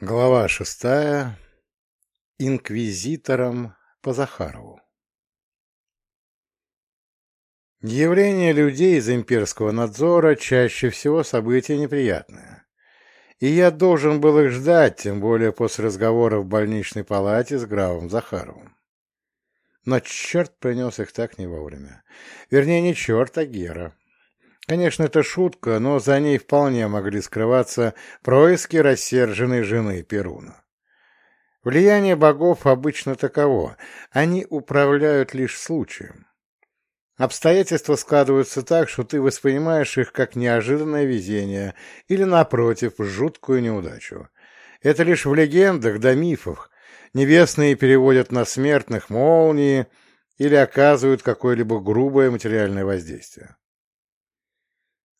Глава шестая. Инквизитором по Захарову. Явление людей из имперского надзора чаще всего событие неприятное. И я должен был их ждать, тем более после разговора в больничной палате с графом Захаровым. Но черт принес их так не вовремя. Вернее, не черт, а Гера. Конечно, это шутка, но за ней вполне могли скрываться происки рассерженной жены Перуна. Влияние богов обычно таково. Они управляют лишь случаем. Обстоятельства складываются так, что ты воспринимаешь их как неожиданное везение или, напротив, жуткую неудачу. Это лишь в легендах да мифах. Небесные переводят на смертных молнии или оказывают какое-либо грубое материальное воздействие.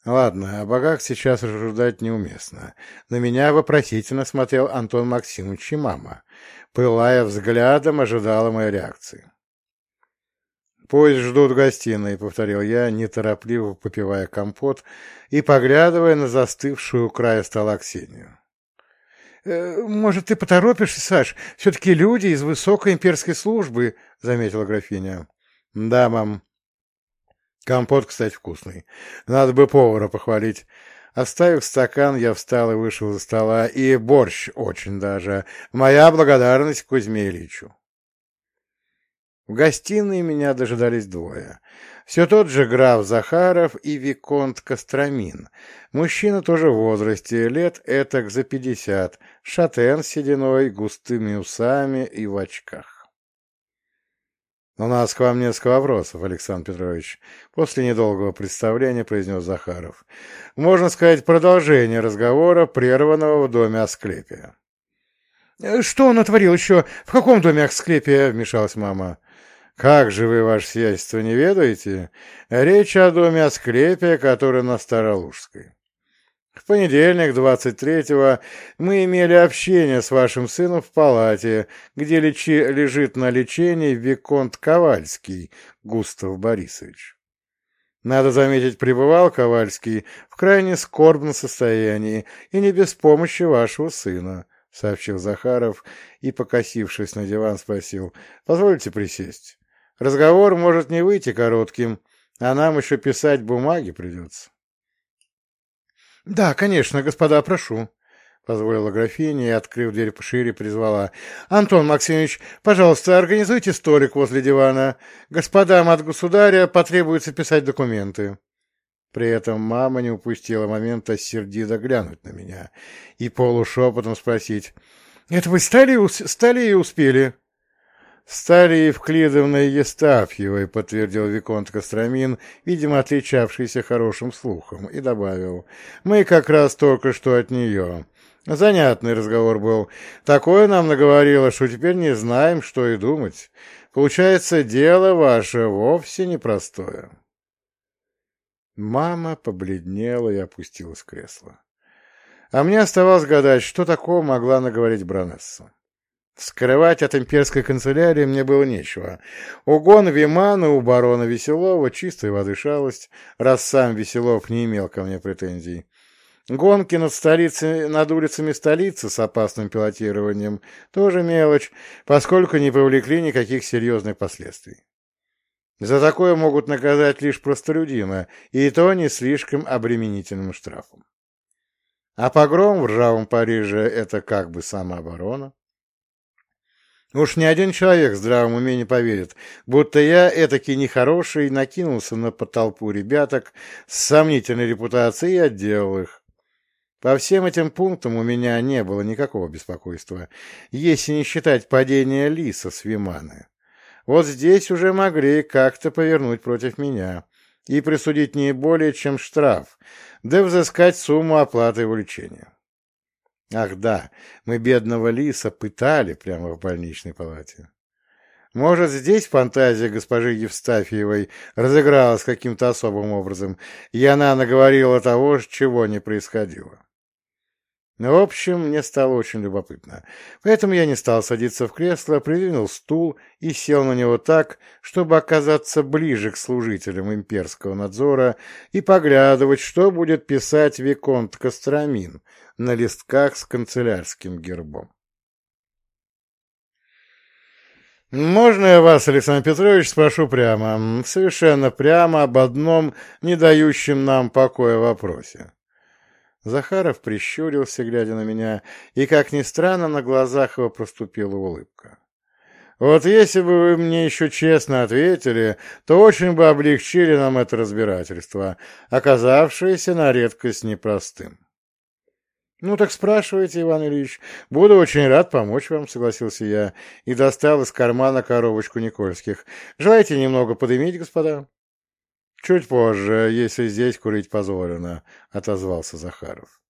Ладно, о богах сейчас рассуждать неуместно. На меня вопросительно смотрел Антон Максимович и мама. Пылая взглядом, ожидала моей реакции. «Поезд ждут в гостиной», — повторил я, неторопливо попивая компот и поглядывая на застывшую у края стола Ксению. «Э, «Может, ты поторопишься, Саш? Все-таки люди из высокой имперской службы», — заметила графиня. «Да, мам», Компот, кстати, вкусный. Надо бы повара похвалить. Оставив стакан, я встал и вышел за стола. И борщ очень даже. Моя благодарность Кузьме Ильичу. В гостиной меня дожидались двое. Все тот же граф Захаров и Виконт Костромин. Мужчина тоже в возрасте, лет этак за пятьдесят, шатен с сединой, густыми усами и в очках. «У нас к вам несколько вопросов, Александр Петрович», — после недолгого представления произнес Захаров. «Можно сказать, продолжение разговора, прерванного в доме Асклепия». «Что он натворил еще? В каком доме Асклепия?» — вмешалась мама. «Как же вы, ваше сиятельство, не ведаете? Речь о доме Асклепия, который на Старолужской». В понедельник, 23-го, мы имели общение с вашим сыном в палате, где лечи, лежит на лечении Виконт Ковальский Густав Борисович. Надо заметить, пребывал Ковальский в крайне скорбном состоянии и не без помощи вашего сына, — сообщил Захаров и, покосившись на диван, спросил, — позвольте присесть. Разговор может не выйти коротким, а нам еще писать бумаги придется. — Да, конечно, господа, прошу, — позволила графиня и, открыв дверь пошире, призвала. — Антон Максимович, пожалуйста, организуйте столик возле дивана. Господам от государя потребуется писать документы. При этом мама не упустила момента сердито глянуть на меня и полушепотом спросить. — Это вы стали, стали и успели? — «Стали Евклидовной Естафьевой», — подтвердил Виконт Костромин, видимо, отличавшийся хорошим слухом, и добавил. «Мы как раз только что от нее. Занятный разговор был. Такое нам наговорило, что теперь не знаем, что и думать. Получается, дело ваше вовсе непростое». Мама побледнела и опустилась в кресло. А мне оставалось гадать, что такого могла наговорить Бронесса. Скрывать от имперской канцелярии мне было нечего. Угон Вимана у барона Веселова, чистой воды шалость, раз сам Веселов не имел ко мне претензий. Гонки над, столицей, над улицами столицы с опасным пилотированием – тоже мелочь, поскольку не повлекли никаких серьезных последствий. За такое могут наказать лишь простолюдина, и то не слишком обременительным штрафом. А погром в ржавом Париже – это как бы самооборона. Уж ни один человек в здравом уме не поверит, будто я, этакий нехороший, накинулся на толпу ребяток с сомнительной репутацией и отделал их. По всем этим пунктам у меня не было никакого беспокойства, если не считать падения лиса с Виманы. Вот здесь уже могли как-то повернуть против меня и присудить не более чем штраф, да взыскать сумму оплаты его. Ах да, мы бедного лиса пытали прямо в больничной палате. Может, здесь фантазия госпожи Евстафьевой разыгралась каким-то особым образом, и она наговорила того, чего не происходило. В общем, мне стало очень любопытно. Поэтому я не стал садиться в кресло, придвинул стул и сел на него так, чтобы оказаться ближе к служителям имперского надзора и поглядывать, что будет писать Виконт Костромин на листках с канцелярским гербом. «Можно я вас, Александр Петрович, спрошу прямо, совершенно прямо об одном, не дающем нам покоя вопросе?» Захаров прищурился, глядя на меня, и, как ни странно, на глазах его проступила улыбка. «Вот если бы вы мне еще честно ответили, то очень бы облегчили нам это разбирательство, оказавшееся на редкость непростым». «Ну так спрашивайте, Иван Ильич. Буду очень рад помочь вам», — согласился я и достал из кармана коробочку Никольских. «Желаете немного подымить, господа?» «Чуть позже, если здесь курить позволено», — отозвался Захаров.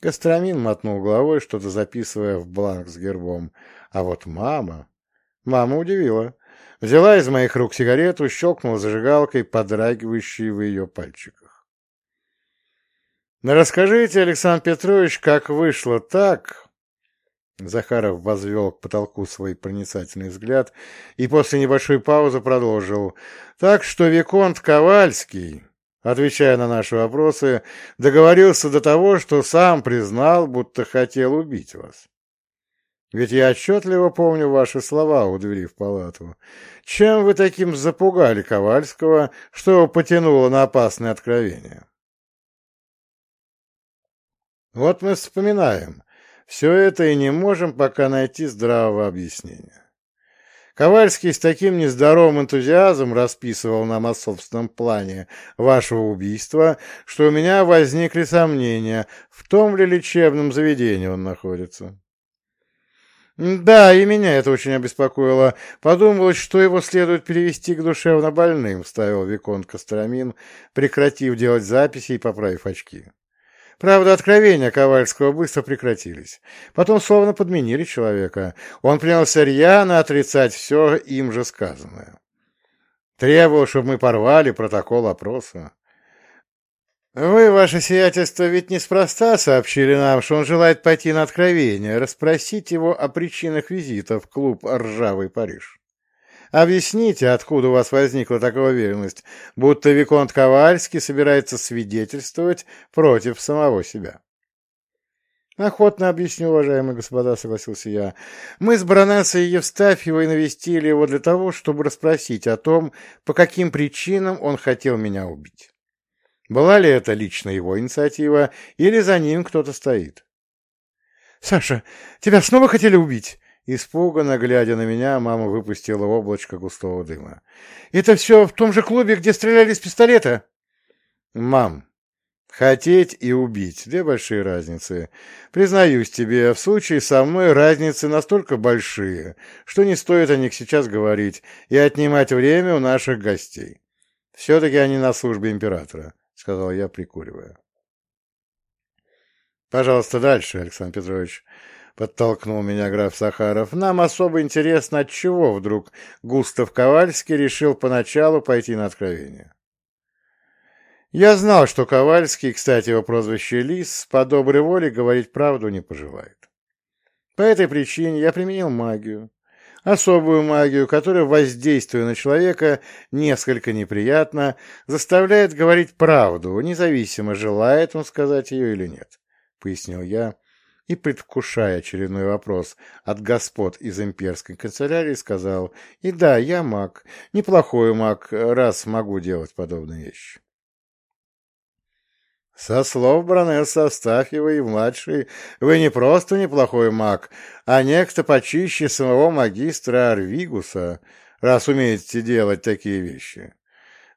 Костромин мотнул головой, что-то записывая в бланк с гербом. А вот мама... Мама удивила. Взяла из моих рук сигарету, щелкнула зажигалкой, подрагивающей в ее пальчиках. Расскажите, Александр Петрович, как вышло так...» Захаров возвел к потолку свой проницательный взгляд и после небольшой паузы продолжил. «Так что Виконт Ковальский, отвечая на наши вопросы, договорился до того, что сам признал, будто хотел убить вас. Ведь я отчетливо помню ваши слова у двери в палату. Чем вы таким запугали Ковальского, что его потянуло на опасное откровение?» Вот мы вспоминаем. Все это и не можем пока найти здравого объяснения. Ковальский с таким нездоровым энтузиазмом расписывал нам о собственном плане вашего убийства, что у меня возникли сомнения, в том ли лечебном заведении он находится. Да, и меня это очень обеспокоило. Подумалось, что его следует перевести к душевно больным, вставил Виконт Костромин, прекратив делать записи и поправив очки. Правда, откровения Ковальского быстро прекратились. Потом словно подменили человека. Он принялся рьяно отрицать все им же сказанное. Требовал, чтобы мы порвали протокол опроса. «Вы, ваше сиятельство, ведь неспроста сообщили нам, что он желает пойти на откровение, расспросить его о причинах визита в клуб «Ржавый Париж». Объясните, откуда у вас возникла такая уверенность, будто Виконт Ковальский собирается свидетельствовать против самого себя? «Охотно объясню, уважаемые господа», — согласился я. «Мы с баронессой Евстафьевой навестили его для того, чтобы расспросить о том, по каким причинам он хотел меня убить. Была ли это лично его инициатива, или за ним кто-то стоит?» «Саша, тебя снова хотели убить?» Испуганно глядя на меня, мама выпустила облачко густого дыма. «Это все в том же клубе, где стреляли из пистолета?» «Мам, хотеть и убить — две большие разницы. Признаюсь тебе, в случае со мной разницы настолько большие, что не стоит о них сейчас говорить и отнимать время у наших гостей. Все-таки они на службе императора», — сказал я, прикуривая. «Пожалуйста, дальше, Александр Петрович». — подтолкнул меня граф Сахаров. «Нам особо интересно, от чего вдруг Густав Ковальский решил поначалу пойти на откровение». Я знал, что Ковальский, кстати, его прозвище Лис, по доброй воле говорить правду не пожелает. По этой причине я применил магию. Особую магию, которая, воздействуя на человека несколько неприятно, заставляет говорить правду, независимо, желает он сказать ее или нет, — пояснил я, и, предвкушая очередной вопрос от господ из имперской канцелярии, сказал, «И да, я маг, неплохой маг, раз могу делать подобные вещи». Со слов баронессы Астафьевой и младшей, вы не просто неплохой маг, а некто почище самого магистра Арвигуса, раз умеете делать такие вещи.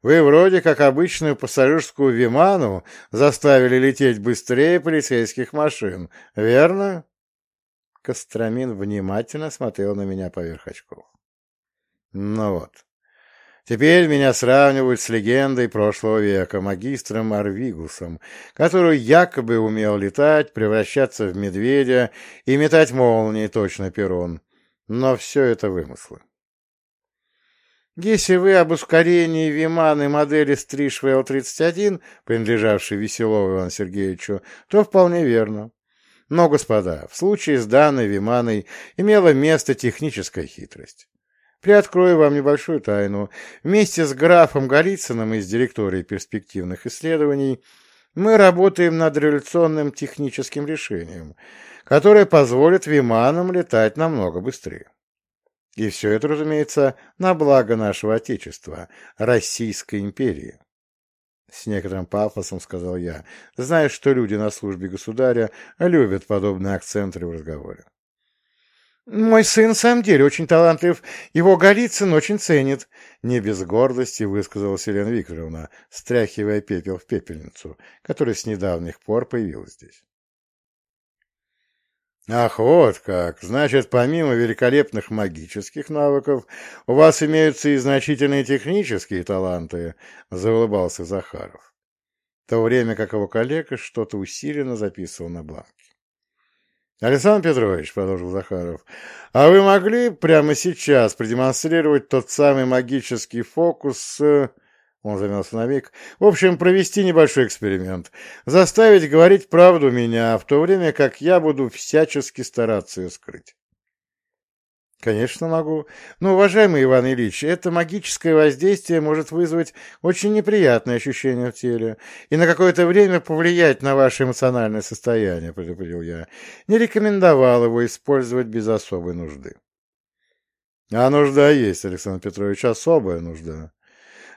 Вы вроде как обычную пассажирскую Виману заставили лететь быстрее полицейских машин, верно?» Костромин внимательно смотрел на меня поверх очков. «Ну вот. Теперь меня сравнивают с легендой прошлого века, магистром Арвигусом, который якобы умел летать, превращаться в медведя и метать молнии точно перрон. Но все это вымыслы. Если вы об ускорении Виманы модели Стришвелл-31, принадлежавшей Веселову Ивану Сергеевичу, то вполне верно. Но, господа, в случае с данной Виманой имела место техническая хитрость. Приоткрою вам небольшую тайну. Вместе с графом Голицыным из директории перспективных исследований мы работаем над революционным техническим решением, которое позволит Виманам летать намного быстрее. И все это, разумеется, на благо нашего Отечества, Российской империи. С некоторым пафосом сказал я, зная, что люди на службе государя любят подобные акценты в разговоре. «Мой сын, в самом деле, очень талантлив. Его Голицын очень ценит», — не без гордости высказалась Елена Викторовна, стряхивая пепел в пепельницу, которая с недавних пор появилась здесь. «Ах, вот как! Значит, помимо великолепных магических навыков, у вас имеются и значительные технические таланты», — заулыбался Захаров, в то время как его коллега что-то усиленно записывал на бланке. «Александр Петрович», — продолжил Захаров, — «а вы могли прямо сейчас продемонстрировать тот самый магический фокус Он замялся на миг. «В общем, провести небольшой эксперимент. Заставить говорить правду меня, в то время как я буду всячески стараться ее скрыть». Конечно, могу. Но, уважаемый Иван Ильич, это магическое воздействие может вызвать очень неприятные ощущения в теле и на какое-то время повлиять на ваше эмоциональное состояние, предупредил я. Не рекомендовал его использовать без особой нужды. А нужда есть, Александр Петрович, особая нужда.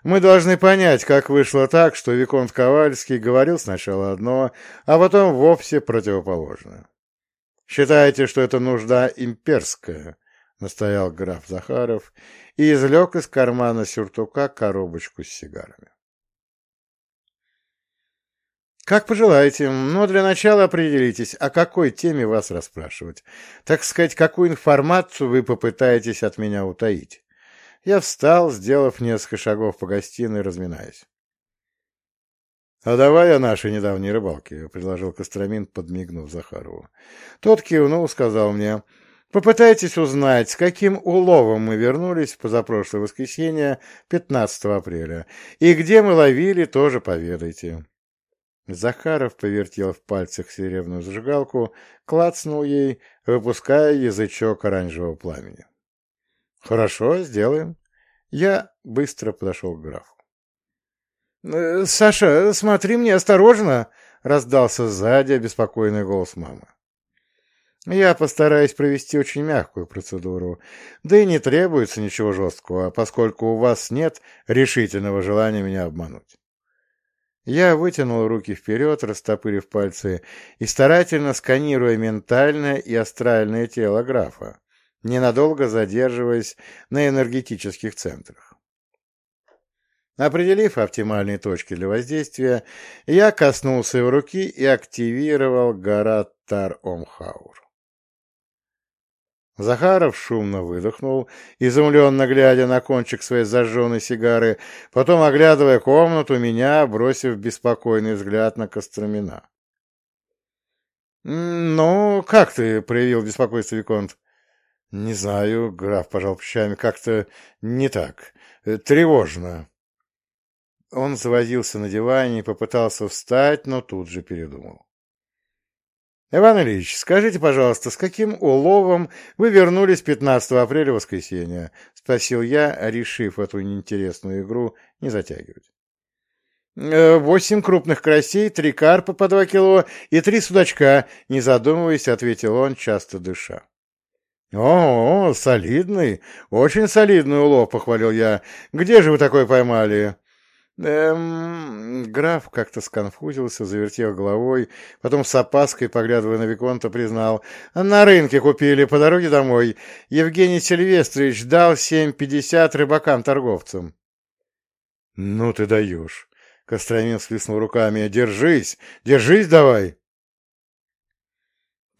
Мы должны понять, как вышло так, что Виконт Ковальский говорил сначала одно, а потом вовсе противоположное. Считаете, что это нужда имперская, настоял граф Захаров и извлек из кармана сюртука коробочку с сигарами. «Как пожелаете, но для начала определитесь, о какой теме вас расспрашивать. Так сказать, какую информацию вы попытаетесь от меня утаить». Я встал, сделав несколько шагов по гостиной, разминаясь. «А давай о нашей недавней рыбалке», — предложил Костромин, подмигнув Захарову. Тот кивнул, сказал мне, Попытайтесь узнать, с каким уловом мы вернулись в позапрошлое воскресенье, 15 апреля, и где мы ловили, тоже поведайте. Захаров повертел в пальцах серебряную зажигалку, клацнул ей, выпуская язычок оранжевого пламени. «Хорошо, сделаем». Я быстро подошел к графу. «Э, «Саша, смотри мне осторожно!» — раздался сзади обеспокоенный голос мамы. Я постараюсь провести очень мягкую процедуру, да и не требуется ничего жесткого, поскольку у вас нет решительного желания меня обмануть. Я вытянул руки вперед, растопырив пальцы, и старательно сканируя ментальное и астральное тело графа, ненадолго задерживаясь на энергетических центрах. Определив оптимальные точки для воздействия, я коснулся его руки и активировал гора Тар-Омхаур. Захаров шумно выдохнул, изумленно глядя на кончик своей зажженной сигары, потом, оглядывая комнату, меня, бросив беспокойный взгляд на Костромина. «Ну, как ты?» — проявил беспокойство Виконт. «Не знаю», — граф пожал плечами, — «как-то не так. Тревожно». Он завозился на диване и попытался встать, но тут же передумал. Иван Ильич, скажите, пожалуйста, с каким уловом вы вернулись 15 апреля в воскресенье? Спросил я, решив эту неинтересную игру не затягивать. «Э, «Восемь крупных карасей, три карпа по два кило и три судачка», — не задумываясь, ответил он, часто дыша. «О, солидный, очень солидный улов», — похвалил я. «Где же вы такой поймали?» Эм, граф как-то сконфузился, завертел головой, потом с опаской, поглядывая на Виконта, признал. На рынке купили по дороге домой. Евгений Сильвестрович дал семь пятьдесят рыбакам-торговцам. Ну ты даешь. Костромин свистнул руками. Держись, держись давай.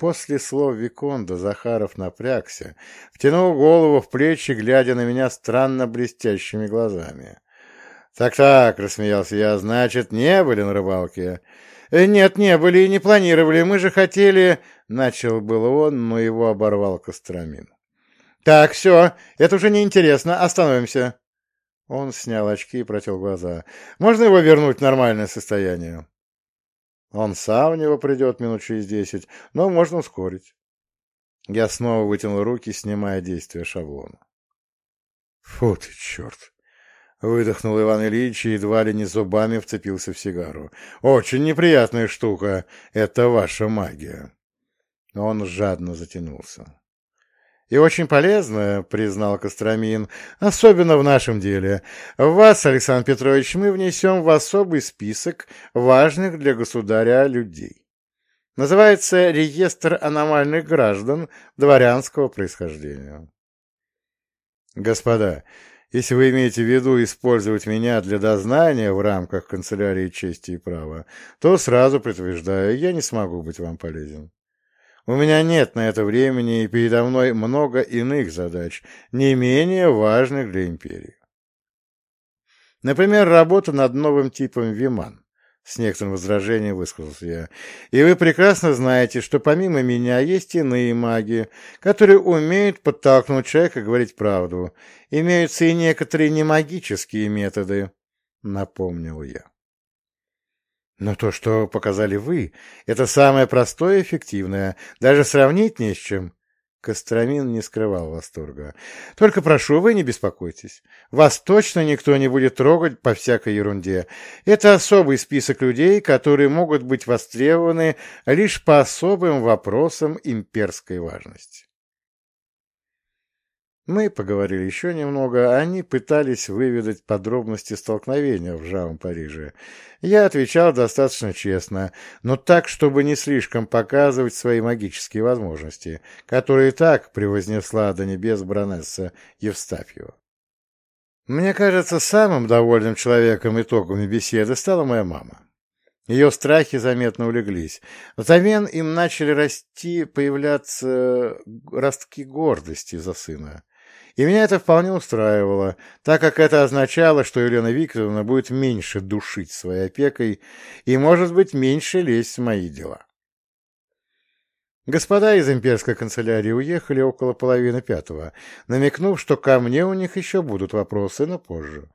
После слов Виконда Захаров напрягся, втянул голову в плечи, глядя на меня странно блестящими глазами. «Так-так», — рассмеялся я, — «значит, не были на рыбалке?» «Э, «Нет, не были и не планировали. Мы же хотели...» — начал было он, но его оборвал Костромин. «Так, все, это уже неинтересно. Остановимся». Он снял очки и протел глаза. «Можно его вернуть в нормальное состояние?» Он сам в него придет минут через десять, но можно ускорить. Я снова вытянул руки, снимая действие шаблона. Фу ты, черт! Выдохнул Иван Ильич и едва ли не зубами вцепился в сигару. «Очень неприятная штука. Это ваша магия». Он жадно затянулся. «И очень полезная», — признал Костромин, — «особенно в нашем деле. Вас, Александр Петрович, мы внесем в особый список важных для государя людей. Называется «Реестр аномальных граждан дворянского происхождения». «Господа, если вы имеете в виду использовать меня для дознания в рамках канцелярии чести и права, то сразу предупреждаю, я не смогу быть вам полезен. У меня нет на это времени, и передо мной много иных задач, не менее важных для империи. Например, работа над новым типом Виман. С некоторым возражением высказался я. И вы прекрасно знаете, что помимо меня есть иные маги, которые умеют подтолкнуть человека говорить правду. Имеются и некоторые немагические методы, напомнил я. Но то, что показали вы, это самое простое и эффективное, даже сравнить не с чем. Костромин не скрывал восторга. «Только прошу, вы не беспокойтесь. Вас точно никто не будет трогать по всякой ерунде. Это особый список людей, которые могут быть востребованы лишь по особым вопросам имперской важности». Мы поговорили еще немного, они пытались выведать подробности столкновения в Жавом Париже. Я отвечал достаточно честно, но так, чтобы не слишком показывать свои магические возможности, которые так превознесла до небес баронесса Евстафьева. Мне кажется, самым довольным человеком итогами беседы стала моя мама. Ее страхи заметно улеглись. Взамен им начали расти, появляться ростки гордости за сына. И меня это вполне устраивало, так как это означало, что Елена Викторовна будет меньше душить своей опекой и, может быть, меньше лезть в мои дела. Господа из имперской канцелярии уехали около половины пятого, намекнув, что ко мне у них еще будут вопросы, но позже.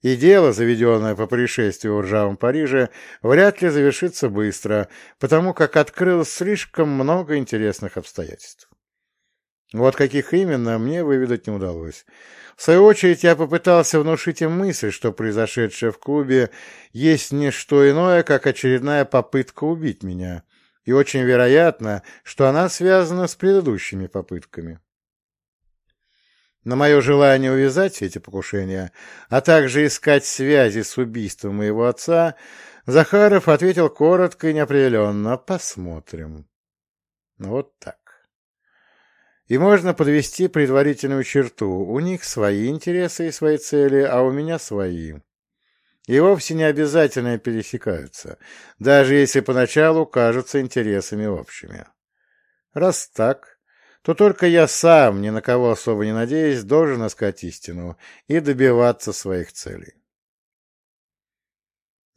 И дело, заведенное по происшествию в ржавом Париже, вряд ли завершится быстро, потому как открылось слишком много интересных обстоятельств. Вот каких именно, мне выведать не удалось. В свою очередь, я попытался внушить им мысль, что произошедшее в клубе есть не что иное, как очередная попытка убить меня, и очень вероятно, что она связана с предыдущими попытками. На мое желание увязать эти покушения, а также искать связи с убийством моего отца, Захаров ответил коротко и неопределенно «посмотрим». Вот так. И можно подвести предварительную черту. У них свои интересы и свои цели, а у меня свои. И вовсе не обязательно пересекаются, даже если поначалу кажутся интересами общими. Раз так, то только я сам, ни на кого особо не надеясь, должен искать истину и добиваться своих целей.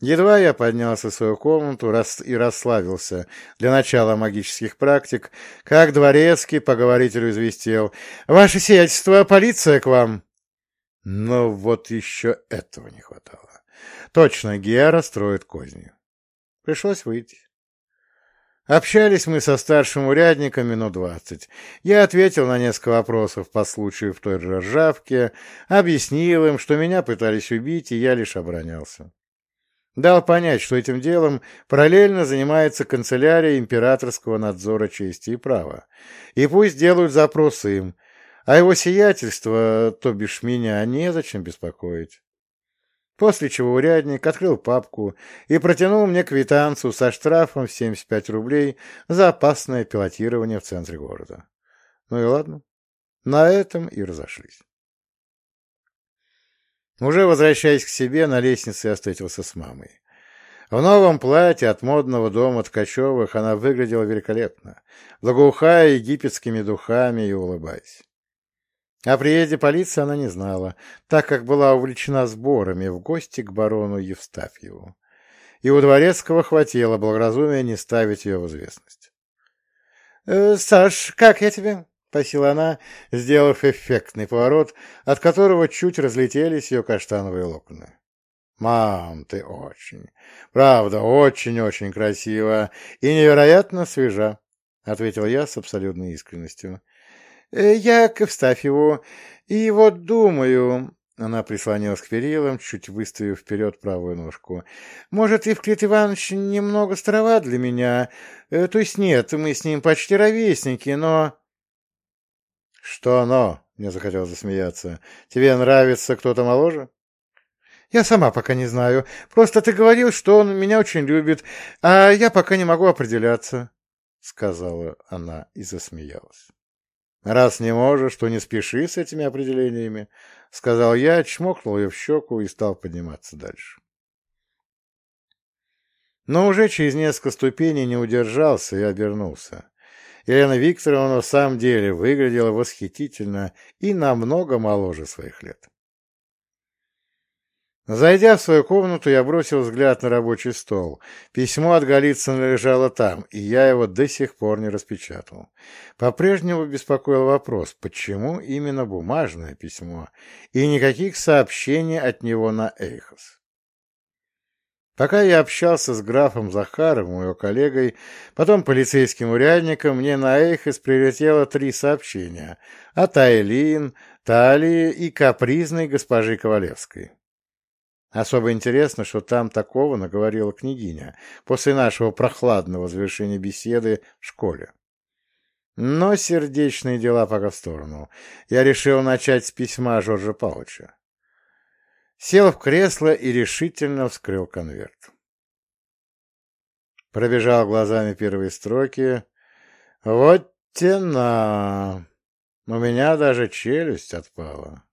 Едва я поднялся в свою комнату и расслабился для начала магических практик, как дворецкий поговорителю известил. «Ваше сиятельство, полиция к вам!» Но вот еще этого не хватало. Точно, Гера строит козни. Пришлось выйти. Общались мы со старшим урядником минут двадцать. Я ответил на несколько вопросов по случаю в той ржавке, объяснил им, что меня пытались убить, и я лишь оборонялся. Дал понять, что этим делом параллельно занимается канцелярия императорского надзора чести и права. И пусть делают запросы им, а его сиятельство, то бишь меня, незачем беспокоить. После чего урядник открыл папку и протянул мне квитанцию со штрафом в 75 рублей за опасное пилотирование в центре города. Ну и ладно. На этом и разошлись. Уже возвращаясь к себе, на лестнице я встретился с мамой. В новом платье от модного дома Ткачевых она выглядела великолепно, благоухая египетскими духами и улыбаясь. О приезде полиции она не знала, так как была увлечена сборами в гости к барону Евстафьеву. И у Дворецкого хватило благоразумия не ставить ее в известность. «Э, — Саш, как я тебе? Спросила она, сделав эффектный поворот, от которого чуть разлетелись ее каштановые локоны. Мам, ты очень, правда, очень-очень красива и невероятно свежа, — ответил я с абсолютной искренностью. «Э, — Я к Евстафьеву, и вот думаю... Она прислонилась к перилам, чуть выставив вперед правую ножку. — Может, Евклид Иванович немного староват для меня? Э, то есть нет, мы с ним почти ровесники, но... — Что но? — мне захотелось засмеяться. — Тебе нравится кто-то моложе? — Я сама пока не знаю. Просто ты говорил, что он меня очень любит, а я пока не могу определяться, — сказала она и засмеялась. — Раз не можешь, то не спеши с этими определениями, — сказал я, чмокнул ее в щеку и стал подниматься дальше. Но уже через несколько ступеней не удержался и обернулся. Елена Викторовна в самом деле выглядела восхитительно и намного моложе своих лет. Зайдя в свою комнату, я бросил взгляд на рабочий стол. Письмо от Голицына лежало там, и я его до сих пор не распечатал. По-прежнему беспокоил вопрос, почему именно бумажное письмо, и никаких сообщений от него на Эйхос. Пока я общался с графом Захаровым, его коллегой, потом полицейским урядником, мне на Эйхос прилетело три сообщения от Айлин, Талии и капризной госпожи Ковалевской. Особо интересно, что там такого наговорила княгиня после нашего прохладного завершения беседы в школе. Но сердечные дела пока в сторону. Я решил начать с письма Жоржа Павловича. Сел в кресло и решительно вскрыл конверт. Пробежал глазами первые строки. Вот тена! У меня даже челюсть отпала.